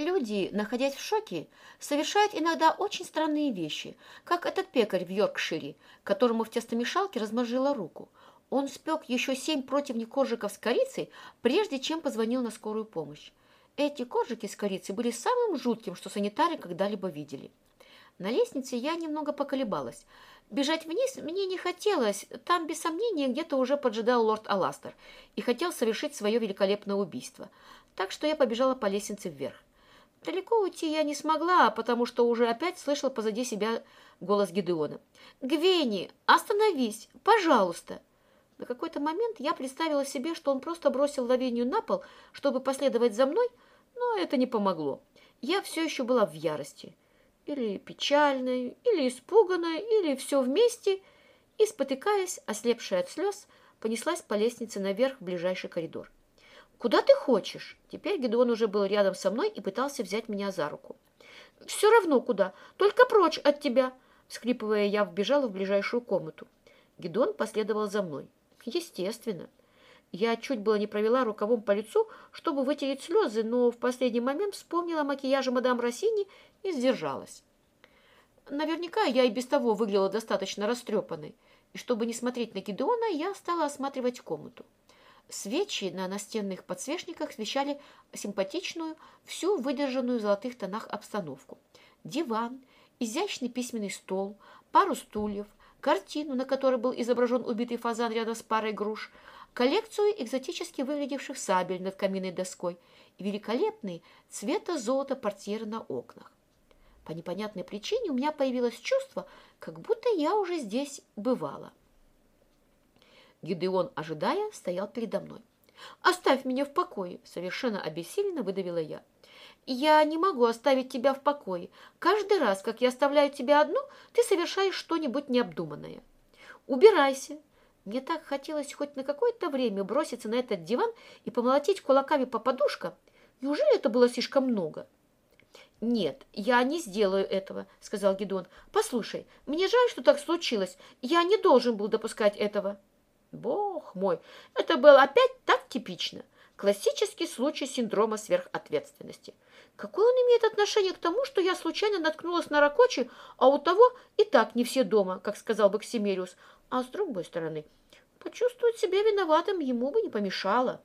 Люди, находясь в шоке, совершают иногда очень странные вещи, как этот пекарь в Йоркшире, которому в тестомешалке размозжила руку. Он спек еще семь противней коржиков с корицей, прежде чем позвонил на скорую помощь. Эти коржики с корицей были самым жутким, что санитары когда-либо видели. На лестнице я немного поколебалась. Бежать вниз мне не хотелось, там, без сомнения, где-то уже поджидал лорд Аластер и хотел совершить свое великолепное убийство. Так что я побежала по лестнице вверх. Далеко уйти я не смогла, потому что уже опять слышала позади себя голос Гидеона. «Гвенни, остановись, пожалуйста!» На какой-то момент я представила себе, что он просто бросил Лавинию на пол, чтобы последовать за мной, но это не помогло. Я все еще была в ярости. Или печальной, или испуганной, или все вместе, и, спотыкаясь, ослепшая от слез, понеслась по лестнице наверх в ближайший коридор. «Куда ты хочешь?» Теперь Гедеон уже был рядом со мной и пытался взять меня за руку. «Все равно куда, только прочь от тебя!» Скрипывая, я вбежала в ближайшую комнату. Гедеон последовал за мной. Естественно. Я чуть было не провела рукавом по лицу, чтобы вытереть слезы, но в последний момент вспомнила макияж мадам Россини и сдержалась. Наверняка я и без того выглядела достаточно растрепанной, и чтобы не смотреть на Гедеона, я стала осматривать комнату. Свечи на настенных подсвечниках освещали симпатичную, всю выдержанную в золотых тонах обстановку. Диван, изящный письменный стол, пару стульев, картину, на которой был изображен убитый фазан рядом с парой груш, коллекцию экзотически выглядевших сабель над каминной доской и великолепные цвета золота портьеры на окнах. По непонятной причине у меня появилось чувство, как будто я уже здесь бывала. Гидеон, ожидая, стоял передо мной. «Оставь меня в покое!» – совершенно обессиленно выдавила я. «Я не могу оставить тебя в покое. Каждый раз, как я оставляю тебя одну, ты совершаешь что-нибудь необдуманное. Убирайся!» Мне так хотелось хоть на какое-то время броситься на этот диван и помолотить кулаками по подушкам. Неужели это было слишком много?» «Нет, я не сделаю этого», — сказал Гедон. «Послушай, мне жаль, что так случилось. Я не должен был допускать этого». Бог мой, это было опять так типично. Классический случай синдрома сверхответственности. Какое он имеет отношение к тому, что я случайно наткнулась на Ракочи, а у того и так не все дома, как сказал бы Ксимериус. А с другой стороны, почувствовать себя виноватым ему бы не помешало.